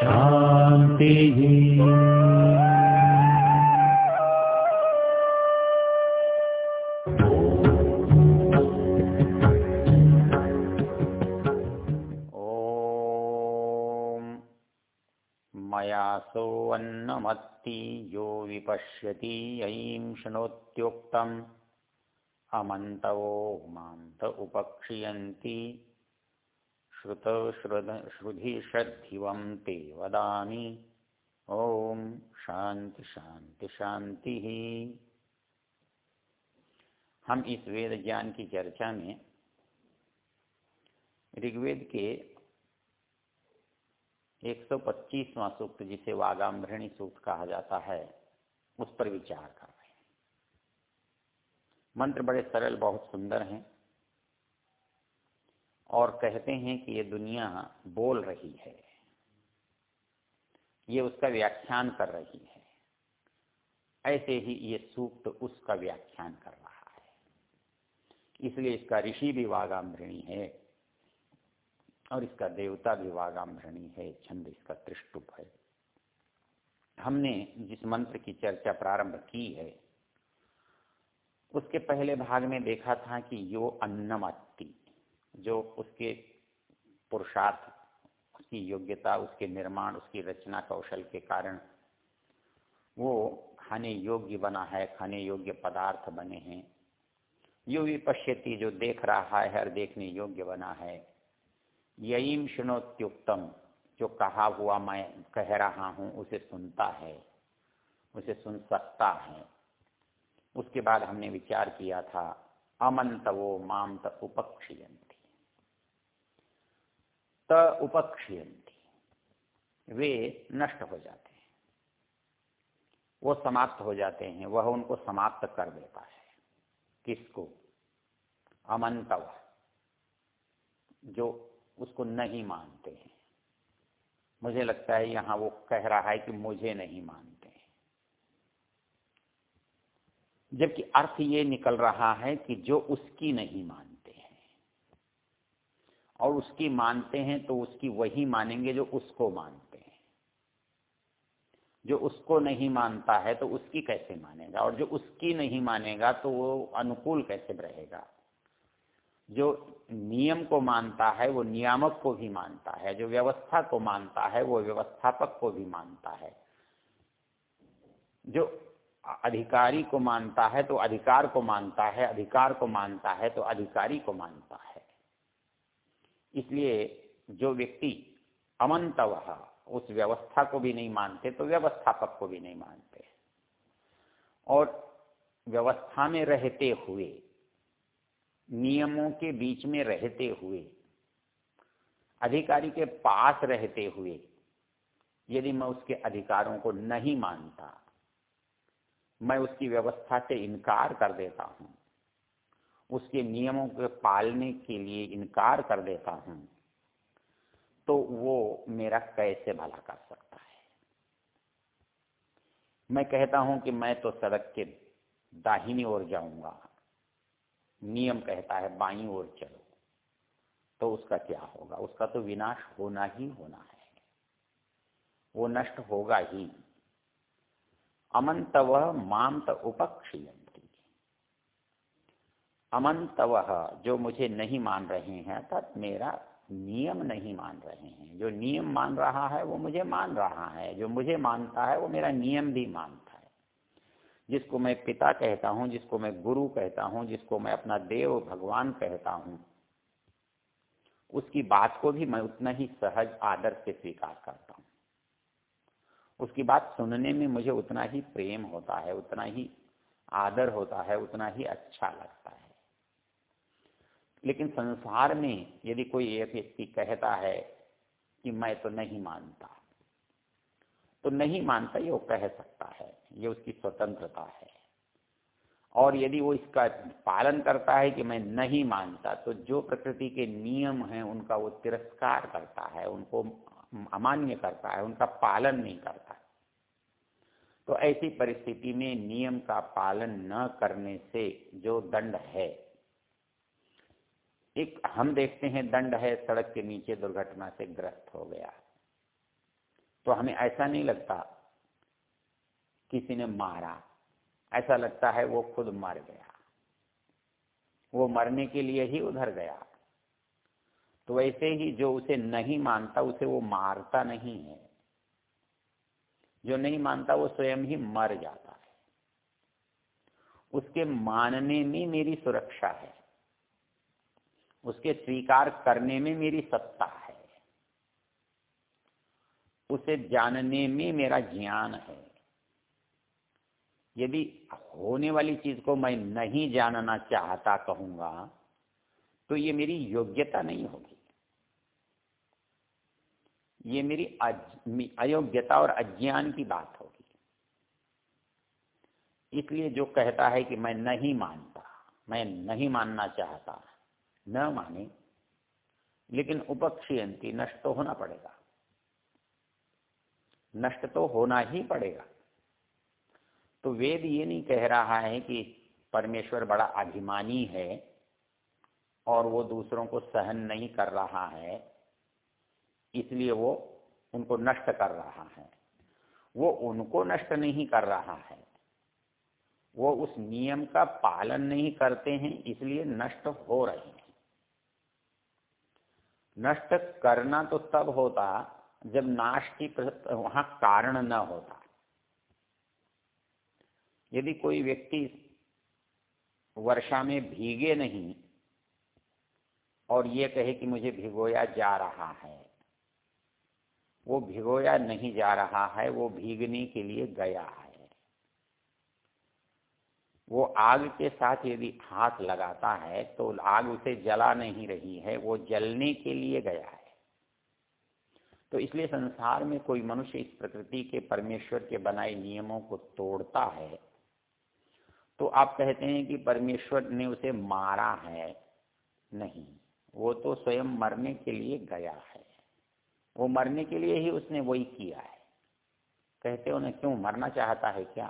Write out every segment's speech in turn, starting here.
शान्तिः। मया यो विपश्यति ययीं शृणोत्युक्तम्। अमन्तवो मान्त उपक्षियन्ति श्रुतश्रुध श्रुधिश्रद्धिवं ते वदामि। ॐ शांति शांति शांति ही हम इस वेद ज्ञान की चर्चा में ऋग्वेद के 125वां सूक्त, जिसे वागाम्भृणी सूक्त कहा जाता है, उस पर विचार कर रहे हैं। मंत्र बड़े सरल, बहुत सुंदर हैं। और कहते हैं कि ये दुनिया बोल रही है। ये उसका व्याख्यान कर रही है। ऐसे ही ये सूक्त उसका व्याख्यान कर रहा है। इसलिए इसका ऋषि भी वागाम्भृणी है और इसका देवता भी वागाम्भृणी है। छंद इसका त्रिष्टुप है। हमने जिस मंत्र की चर्चा प्रारंभ की है, उसके पहले भाग में देखा था कि यो अन्नमत्ति। जो उसके पुरुषार्थ, उसकी योग्यता, उसके निर्माण, उसकी रचना कौशल के कारण वो खाने योग्य बना है, खाने योग्य पदार्थ बने हैं। यो विपश्यति जो देख रहा है हर देखने योग्य बना है। यईम शुणोत्युक्तम, जो कहा हुआ मैं कह रहा हूँ, उसे सुनता है, उसे सुन सकता है। उसके बाद हमने विचार किया था, अमंतवो माम त उपक्षियंती त उपक्षियंती वे नष्ट हो जाते हैं। वो समाप्त हो जाते हैं, वह उनको समाप्त कर देता है। किसको? अमंतव जो उसको नहीं मानते हैं। मुझे लगता है यहाँ वो कह रहा है कि मुझे नहीं मानते हैं। जबकि अर्थ ये निकल रहा है कि जो उसकी नहीं मानते। और उसकी मानते हैं तो उसकी वही मानेंगे जो उसको मानते हैं। जो उसको नहीं मानता है तो उसकी कैसे मानेगा? और जो उसकी नहीं मानेगा तो वो अनुकूल कैसे रहेगा? जो नियम को मानता है वो नियामक को भी मानता है। जो व्यवस्था को मानता है वो व्यवस्थापक को भी मानता है। जो अधिकारी को मानता है तो अधिकार को मानता है, अधिकार को मानता है तो अधिकारी को मानता है। इसलिए जो व्यक्ति अमंतव उस व्यवस्था को भी नहीं मानते तो व्यवस्थापक को भी नहीं मानते। और व्यवस्था में रहते हुए, नियमों के बीच में रहते हुए, अधिकारी के पास रहते हुए, यदि मैं उसके अधिकारों को नहीं मानता, मैं उसकी व्यवस्था से इनकार कर देता हूँ उसके नियमों के पालने के लिए इनकार कर देता हूँ तो वो मेरा कैसे भला कर सकता है? मैं कहता हूँ कि मैं तो सड़क के दाहिनी ओर जाऊँगा। नियम कहता है, बाई ओर चलो। तो उसका क्या होगा? उसका तो विनाश होना ही होना है। वो नष्ट होगा ही। अमंतव माम त अमंतव, जो मुझे नहीं मान रहे हैं, अर्थात मेरा नियम नहीं मान रहे हैं। जो नियम मान रहा है, वो मुझे मान रहा है। जो मुझे मानता है, वो मेरा नियम भी मानता है। जिसको मैं पिता कहता हूँ, जिसको मैं गुरु कहता हूँ, जिसको मैं अपना देव भगवान कहता हूँ, उसकी बात को भी मैं उतना ही सहज आदर से स्वीकार करता हूँ। उसकी बात सुनने में मुझे उतना ही प्रेम होता है, उतना ही आदर होता है, उतना ही अच्छा लगता है। लेकिन संसार में यदि कोई एक व्यक्ति कहता है कि मैं तो नहीं मानता तो नहीं मानता ये वो कह सकता है, ये उसकी स्वतंत्रता है। और यदि वो इसका पालन करता है कि मैं नहीं मानता तो जो प्रकृति के नियम हैं उनका वो तिरस्कार करता है, उनको अमान्य करता है, उनका पालन नहीं करता तो ऐसी परिस्थिति में नियम का पालन न करने से जो दंड है एक, हम देखते हैं दंड है, सड़क के नीचे दुर्घटना से ग्रस्त हो गया। तो हमें ऐसा नहीं लगता किसी ने मारा। ऐसा लगता है वो खुद मर गया। वो मरने के लिए ही उधर गया। तो वैसे ही जो उसे नहीं मानता, उसे वो मारता नहीं है। जो नहीं मानता, वो स्वयं ही मर जाता है। उसके मानने में मेरी सुरक्षा है। उसके स्वीकार करने में मेरी सत्ता है। उसे जानने में मेरा ज्ञान है। यदि होने वाली चीज़ को मैं नहीं जानना चाहता कहूँगा तो ये मेरी योग्यता नहीं होगी। ये मेरी अयोग्यता और अज्ञान की बात होगी। इसलिए जो कहता है कि मैं नहीं मानता, मैं नहीं मानना चाहता न माने, लेकिन उपक्षयंती नष्ट तो होना पड़ेगा। नष्ट तो होना ही पड़ेगा। तो वेद ये नहीं कह रहा है कि परमेश्वर बड़ा अभिमानी है और वो दूसरों को सहन नहीं कर रहा है, इसलिए वो उनको नष्ट कर रहा है। वो उनको नष्ट नहीं कर रहा है। वो उस नियम का पालन नहीं करते हैं, इसलिए नष्ट हो रहे हैं। नष्ट करना तो तब होता जब नाश की वहाँ कारण न होता। यदि कोई व्यक्ति वर्षा में भीगे नहीं और ये कहे कि मुझे भिगोया जा रहा है, वो भिगोया नहीं जा रहा है, वो भीगने के लिए गया है। वो आग के साथ यदि हाथ लगाता है तो आग उसे जला नहीं रही है, वो जलने के लिए गया है। तो इसलिए संसार में कोई मनुष्य इस प्रकृति के परमेश्वर के बनाए नियमों को तोड़ता है तो आप कहते हैं कि परमेश्वर ने उसे मारा है? नहीं, वो तो स्वयं मरने के लिए गया है। वो मरने के लिए ही उसने वही किया है। कहते हो ना, क्यों मरना चाहता है क्या?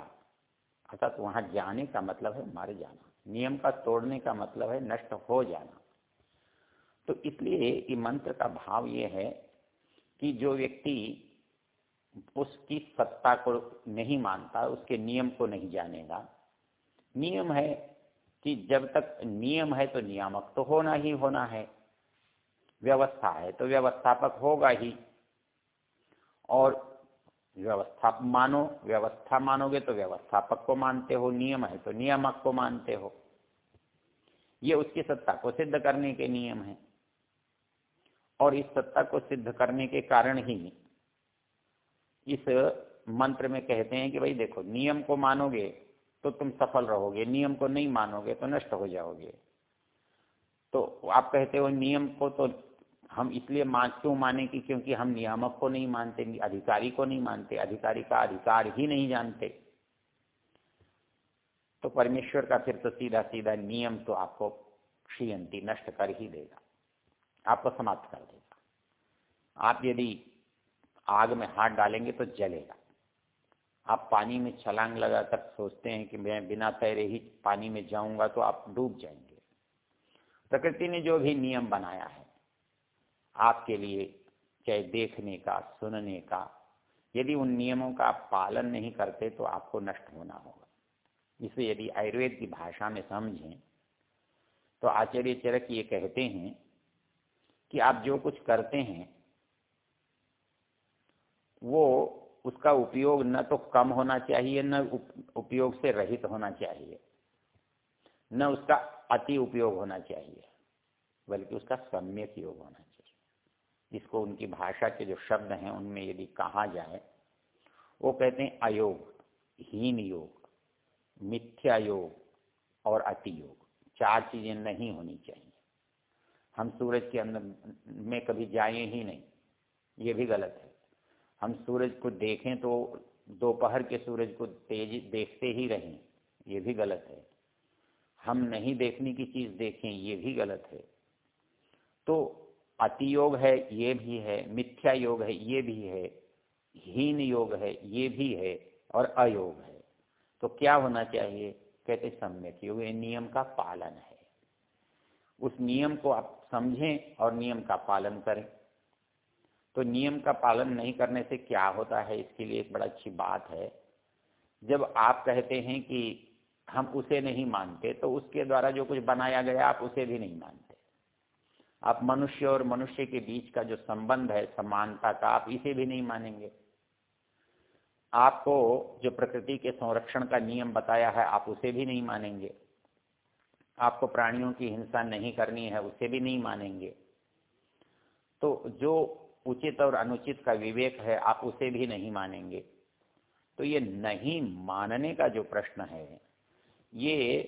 अर्थात तो वहाँ जाने का मतलब है मर जाना। नियम का तोड़ने का मतलब है नष्ट हो जाना। तो इसलिए कि मंत्र का भाव ये है कि जो व्यक्ति उसकी सत्ता को नहीं मानता, उसके नियम को नहीं जानेगा। नियम है कि जब तक नियम है तो नियामक तो होना ही होना है। व्यवस्था है तो व्यवस्थापक होगा ही। और व्यवस्था मानो व्यवस्था मानोगे तो व्यवस्थापक को मानते हो, नियम है तो नियामक को मानते हो। ये उसकी सत्ता को सिद्ध करने के नियम है। और इस सत्ता को सिद्ध करने के कारण ही इस मंत्र में कहते हैं कि भाई देखो, नियम को मानोगे तो तुम सफल रहोगे, नियम को नहीं मानोगे तो नष्ट हो जाओगे। तो आप कहते हो नियम को तो हम इसलिए मान, क्यों माने कि क्योंकि हम नियामक को नहीं मानते अधिकारी को नहीं मानते, अधिकारी का अधिकार ही नहीं जानते। तो परमेश्वर का फिर तो सीधा सीधा नियम तो आपको क्षीयंती नष्ट कर ही देगा, आपको समाप्त कर देगा। आप यदि आग में हाथ डालेंगे तो जलेगा। आप पानी में छलांग लगाकर सोचते हैं कि मैं बिना तैरे ही पानी में जाऊँगा तो आप डूब जाएँगे। प्रकृति ने जो भी नियम बनाया है आपके लिए, चाहे देखने का, सुनने का, यदि उन नियमों का आप पालन नहीं करते तो आपको नष्ट होना होगा। इसे यदि आयुर्वेद की भाषा में समझें तो आचार्य चरक ये कहते हैं कि आप जो कुछ करते हैं, वो उसका उपयोग न तो कम होना चाहिए, न उपयोग से रहित होना चाहिए। न उसका अति उपयोग होना चाहिए, बल्कि उसका सम्यक योग होना चाहिए। जिसको उनकी भाषा के जो शब्द हैं उनमें यदि कहा जाए, वो कहते हैं अयोग, हीन योग, मिथ्या योग और अति योग। चार चीज़ें नहीं होनी चाहिए। हम सूरज के अंदर में कभी जाए ही नहीं। ये भी गलत है। हम सूरज को देखें तो दोपहर के सूरज को तेज देखते ही रहें। ये भी गलत है। हम नहीं देखने की चीज़ देखें, ये भी गलत है। तो अति योग है, ये भी है, मिथ्या योग है, ये भी है, हीन योग है, ये भी है और अयोग है। तो क्या होना चाहिए? कहते सम्यक योग नियम का पालन है। उस नियम को आप समझें और नियम का पालन करें। तो नियम का पालन नहीं करने से क्या होता है? इसके लिए एक बड़ा अच्छी बात है। जब आप कहते हैं कि हम उसे नहीं मानते तो उसके द्वारा जो कुछ बनाया गया, आप उसे भी नहीं मानते। आप मनुष्य और मनुष्य के बीच का जो संबंध है, समानता का, आप इसे भी नहीं मानेंगे। आपको जो प्रकृति के संरक्षण का नियम बताया है, आप उसे भी नहीं मानेंगे। आपको प्राणियों की हिंसा नहीं करनी है, उसे भी नहीं मानेंगे। तो जो उचित और अनुचित का विवेक है, आप उसे भी नहीं मानेंगे। तो ये नहीं मानने का जो प्रश्न है, ये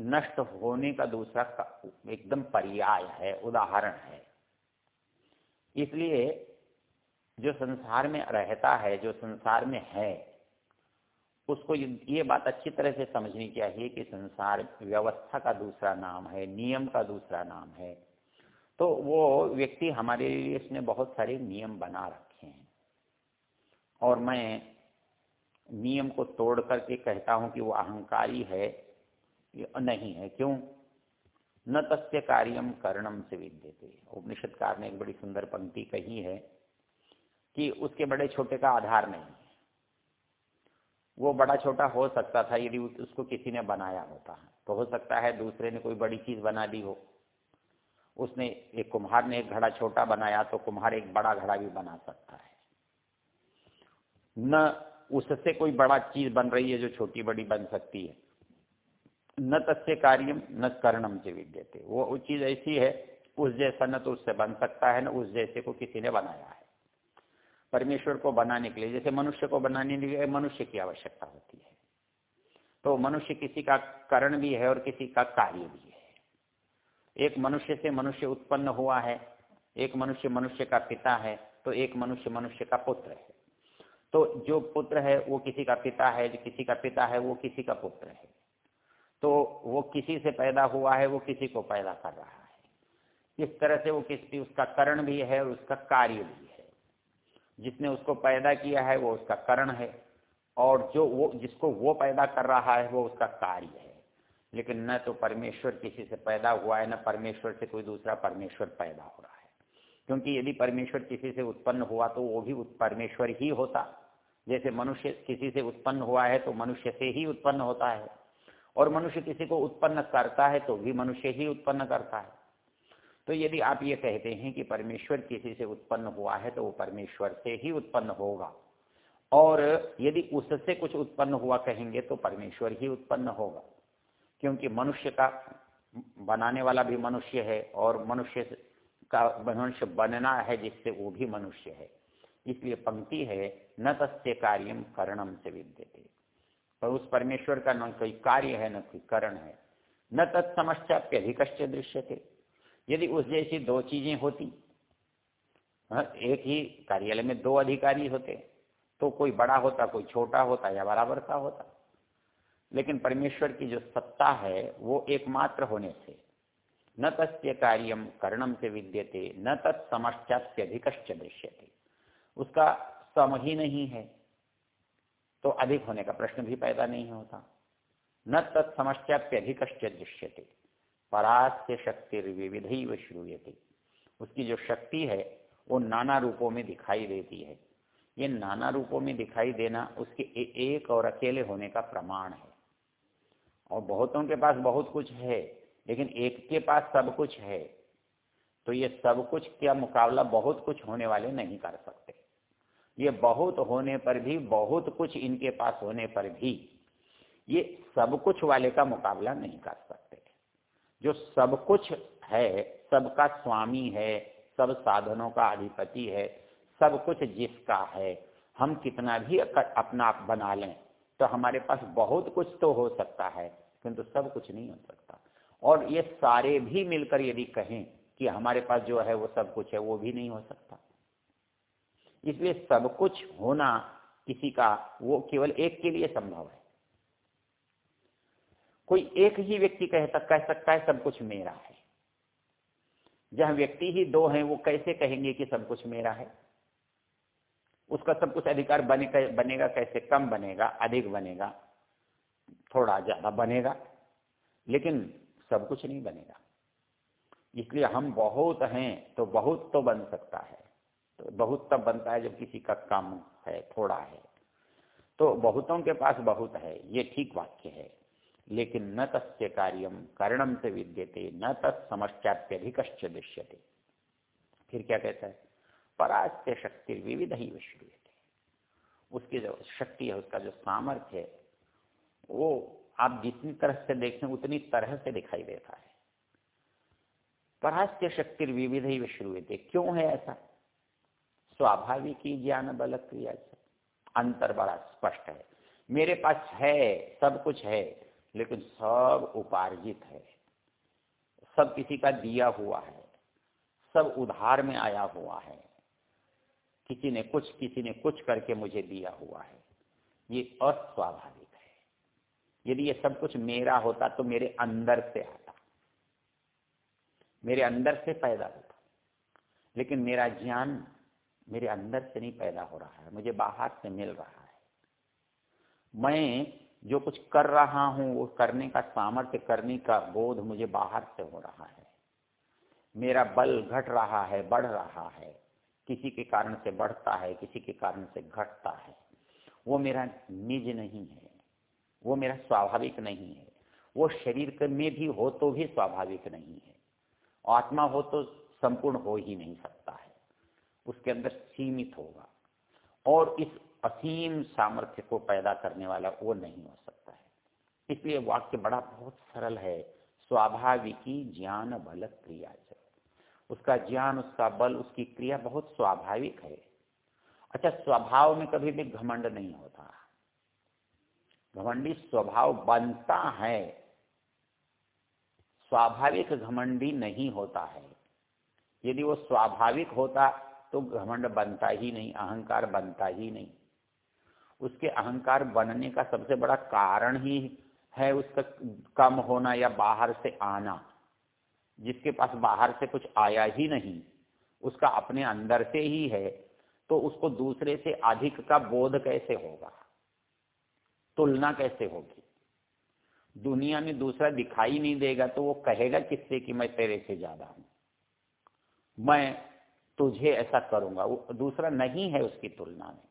नष्ट होने का दूसरा एकदम पर्याय है, उदाहरण है। इसलिए जो संसार में रहता है, जो संसार में है, उसको ये बात अच्छी तरह से समझनी चाहिए कि संसार व्यवस्था का दूसरा नाम है, नियम का दूसरा नाम है। तो वो व्यक्ति हमारे लिए इसने बहुत सारे नियम बना रखे हैं। और मैं नियम को तोड़ करके कहता हूँ कि वो अहंकारी है नहीं है, क्यों? न तस्य कार्यम करणम से विद्यते। उपनिषदकार ने एक बड़ी सुंदर पंक्ति कही है कि उसके बड़े छोटे का आधार नहीं है। वो बड़ा छोटा हो सकता था, यदि उसको किसी ने बनाया होता तो हो सकता है दूसरे ने कोई बड़ी चीज़ बना दी हो। उसने एक कुम्हार ने एक घड़ा छोटा बनाया तो कुम्हार एक बड़ा घड़ा भी बना सकता है। न उससे कोई बड़ा चीज़ बन रही है जो छोटी बड़ी बन सकती है। न तस्य कार्यम न करणम से विद्यते। वो चीज़ ऐसी है, उस जैसा न तो उससे बन सकता है, न उस जैसे को किसी ने बनाया है। परमेश्वर को बनाने के लिए, जैसे मनुष्य को बनाने के लिए मनुष्य की आवश्यकता होती है। तो मनुष्य किसी का करण भी है और किसी का कार्य भी है। एक मनुष्य से मनुष्य उत्पन्न हुआ है, एक मनुष्य मनुष्य का पिता है तो एक मनुष्य मनुष्य का पुत्र है। तो जो पुत्र है, वो किसी का पिता है, जो किसी का पिता है, वो किसी का पुत्र है। तो वो किसी से पैदा हुआ है, वो किसी को पैदा कर रहा है। इस तरह से वो किसी, उसका करण भी है और उसका कार्य भी है। जिसने उसको पैदा किया है, वो उसका करण है। और जो वो, जिसको वो पैदा कर रहा है, वो उसका कार्य है। लेकिन न तो परमेश्वर किसी से पैदा हुआ है, न परमेश्वर से कोई दूसरा परमेश्वर पैदा हो रहा है। क्योंकि यदि परमेश्वर किसी से उत्पन्न हुआ तो वो भी परमेश्वर ही होता। जैसे मनुष्य किसी से उत्पन्न हुआ है तो मनुष्य से ही उत्पन्न होता है। और मनुष्य किसी को उत्पन्न करता है तो भी मनुष्य ही उत्पन्न करता है। तो यदि आप ये कहते हैं कि परमेश्वर किसी से उत्पन्न हुआ है तो वो परमेश्वर से ही उत्पन्न होगा। और यदि उससे कुछ उत्पन्न हुआ कहेंगे तो परमेश्वर ही उत्पन्न होगा। क्योंकि मनुष्य का बनाने वाला भी मनुष्य है, और मनुष्य का मनुष्य बनना है जिससे वो भी मनुष्य है। इसलिए पंक्ति है, न तस्य कार्यम करणम से विद्यते। पर उस परमेश्वर का न कोई कार्य है न कोई करण है। न तत्समश्चाप्यधिक दृश्य थे यदि उस जैसी दो चीज़ें होती हाँ, एक ही कार्यालय में दो अधिकारी होते तो कोई बड़ा होता कोई छोटा होता या बराबर का होता। लेकिन परमेश्वर की जो सत्ता है वो एकमात्र होने से न तस्य कार्यम कर्णम से विद्यते न तत्समश्चाप्यधिक दृश्य थे उसका सम ही नहीं है। तो अधिक होने का प्रश्न भी पैदा नहीं होता। न तत्समश्चाप्यधिक दृश्यते। परास्य शक्ति विविध श्रूयते। उसकी जो शक्ति है, वो नाना रूपों में दिखाई देती है। ये नाना रूपों में दिखाई देना उसके एक और अकेले होने का प्रमाण है। और बहुतों के पास बहुत कुछ है, लेकिन एक के पास सब कुछ है। तो ये सब कुछ क्या मुकाबला बहुत कुछ होने वाले नहीं कर सकते। ये बहुत होने पर भी, बहुत कुछ इनके पास होने पर भी, ये सब कुछ वाले का मुकाबला नहीं कर सकते। जो सब कुछ है, सबका स्वामी है, सब साधनों का अधिपति है, सब कुछ जिसका है, हम कितना भी अपना आप बना लें तो हमारे पास बहुत कुछ तो हो सकता है, किंतु तो सब कुछ नहीं हो सकता। और ये सारे भी मिलकर यदि कहें कि हमारे पास जो है वो सब कुछ है, वो भी नहीं हो सकता। इसलिए सब कुछ होना किसी का, वो केवल एक के लिए संभव है। कोई एक ही व्यक्ति कह तक कह सकता है सब कुछ मेरा है। जहाँ व्यक्ति ही दो हैं, वो कैसे कहेंगे कि सब कुछ मेरा है? उसका सब कुछ अधिकार बने, बनेगा कैसे? कम बनेगा, अधिक बनेगा, थोड़ा ज़्यादा बनेगा, लेकिन सब कुछ नहीं बनेगा। इसलिए हम बहुत हैं तो बहुत तो बन सकता है। बहुत तब बनता है जब किसी का कम है, थोड़ा है। तो बहुतों के पास बहुत है, ये ठीक वाक्य है। लेकिन न तस्य कार्यम करणम से विद्यते, न तत्समश्चात्यधिक दृश्यते। फिर क्या कहता है? परास्त्य शक्ति विविध ही विश्व उसकी जो शक्ति है, उसका जो सामर्थ्य है, वो आप जितनी तरह से देखें, उतनी तरह से दिखाई देता है। परास्त्य शक्ति विविध ही विश्रुते क्यों है ऐसा? स्वाभाविक ही ज्ञान बल क्रिया से। अंतर बड़ा स्पष्ट है। मेरे पास है, सब कुछ है, लेकिन सब उपार्जित है। सब किसी का दिया हुआ है। सब उधार में आया हुआ है। किसी ने कुछ, किसी ने कुछ करके मुझे दिया हुआ है। ये अस्वाभाविक है। यदि ये सब कुछ मेरा होता तो मेरे अंदर से आता। मेरे अंदर से पैदा होता। लेकिन मेरा ज्ञान मेरे अंदर से नहीं पैदा हो रहा है, मुझे बाहर से मिल रहा है। मैं जो कुछ कर रहा हूँ, वो करने का सामर्थ्य, करने का बोध मुझे बाहर से हो रहा है। मेरा बल घट रहा है, बढ़ रहा है। किसी के कारण से बढ़ता है, किसी के कारण से घटता है। वो मेरा निज नहीं है, वो मेरा स्वाभाविक नहीं है। वो शरीर में भी हो तो भी स्वाभाविक नहीं है। आत्मा हो तो संपूर्ण हो ही नहीं सकता है। उसके अंदर सीमित होगा। और इस असीम सामर्थ्य को पैदा करने वाला वो नहीं हो सकता है। इसलिए वाक्य बड़ा बहुत सरल है। स्वाभाविकी ज्ञान बल क्रिया उसका ज्ञान, उसका बल, उसकी क्रिया बहुत स्वाभाविक है। अच्छा स्वभाव में कभी भी घमंड नहीं होता। घमंडी स्वभाव बनता है। स्वाभाविक घमंडी नहीं होता है। यदि वो स्वाभाविक होता तो घमंड बनता ही नहीं, अहंकार बनता ही नहीं। उसके अहंकार बनने का सबसे बड़ा कारण ही है उसका कम होना या बाहर से आना। जिसके पास बाहर से कुछ आया ही नहीं, उसका अपने अंदर से ही है तो उसको दूसरे से अधिक का बोध कैसे होगा? तुलना कैसे होगी? दुनिया में दूसरा दिखाई नहीं देगा तो वो कहेगा किससे कि मैं तेरे से ज़्यादा हूँ? मैं तुझे ऐसा करूँगा। वो दूसरा नहीं है उसकी तुलना में।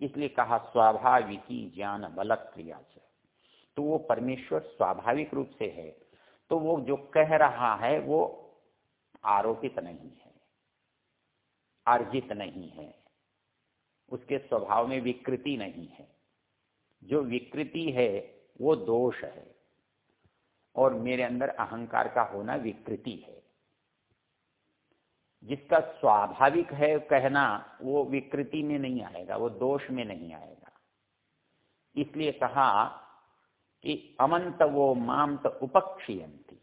इसलिए कहा, स्वाभाविकी ज्ञान बलक क्रिया से। तो वो परमेश्वर स्वाभाविक रूप से है। तो वो जो कह रहा है, वो आरोपित नहीं है। अर्जित नहीं है। उसके स्वभाव में विकृति नहीं है। जो विकृति है, वो दोष है। और मेरे अंदर अहंकार का होना विकृति है। जिसका स्वाभाविक है कहना, वो विकृति में नहीं आएगा, वो दोष में नहीं आएगा। इसलिए कहा कि अमंतवो मामत उपक्षीयंती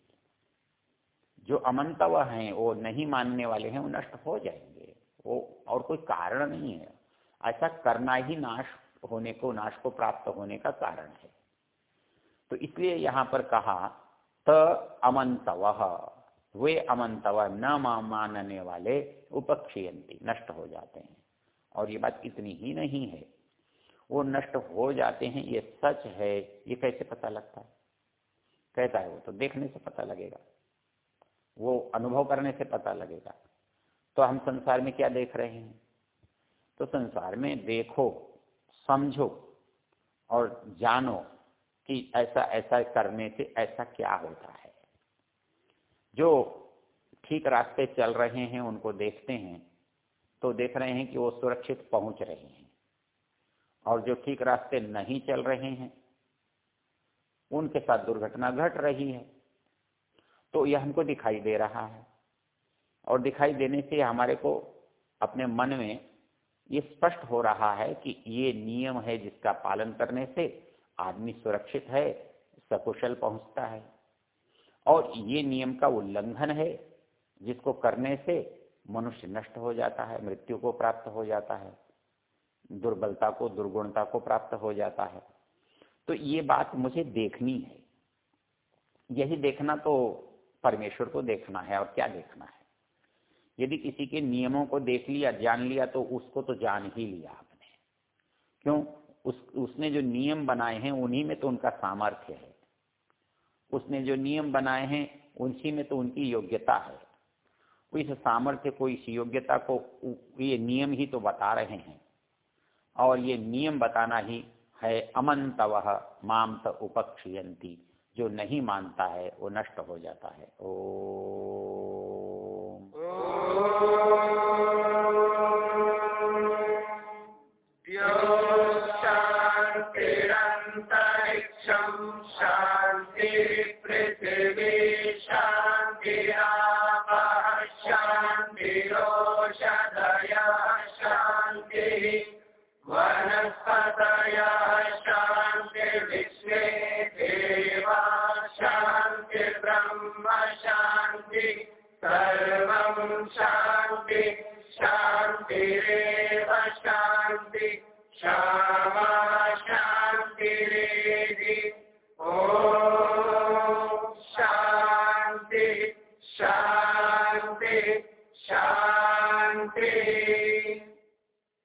जो अमंतव हैं, वो नहीं मानने वाले हैं, वो नष्ट हो जाएँगे। वो और कोई कारण नहीं है। ऐसा करना ही नाश होने को, नाश को प्राप्त होने का कारण है। तो इसलिए यहाँ पर कहा, त अमंतव। वे अमंतव न मानने वाले उपक्षीयंती, नष्ट हो जाते हैं। और ये बात इतनी ही नहीं है। वो नष्ट हो जाते हैं, ये सच है, ये कैसे पता लगता है? कहता है वो तो देखने से पता लगेगा। वो अनुभव करने से पता लगेगा। तो हम संसार में क्या देख रहे हैं? तो संसार में देखो, समझो और जानो कि ऐसा ऐसा करने से ऐसा क्या होता है। जो ठीक रास्ते चल रहे हैं, उनको देखते हैं तो देख रहे हैं कि वो सुरक्षित पहुँच रहे हैं। और जो ठीक रास्ते नहीं चल रहे हैं, उनके साथ दुर्घटना घट रही है। तो यह हमको दिखाई दे रहा है। और दिखाई देने से हमारे को अपने मन में ये स्पष्ट हो रहा है कि ये नियम है जिसका पालन करने से आदमी सुरक्षित है, सकुशल पहुँचता है। और ये नियम का उल्लंघन है, जिसको करने से मनुष्य नष्ट हो जाता है, मृत्यु को प्राप्त हो जाता है, दुर्बलता को, दुर्गुणता को प्राप्त हो जाता है। तो ये बात मुझे देखनी है। यही देखना तो परमेश्वर को देखना है, और क्या देखना है? यदि किसी के नियमों को देख लिया, जान लिया तो उसको तो जान ही लिया आपने। क्यों? उस, उसने जो नियम बनाए हैं, उन्हीं में तो उनका सामर्थ्य है। उसने जो नियम बनाए हैं उसी में तो उनकी योग्यता है। इस सामर्थ्य को, इस योग्यता को, ये नियम ही तो बता रहे हैं। और ये नियम बताना ही है, अमंतव मामत उपक्षयंती जो नहीं मानता है, वो नष्ट हो जाता है। ओ सर्वं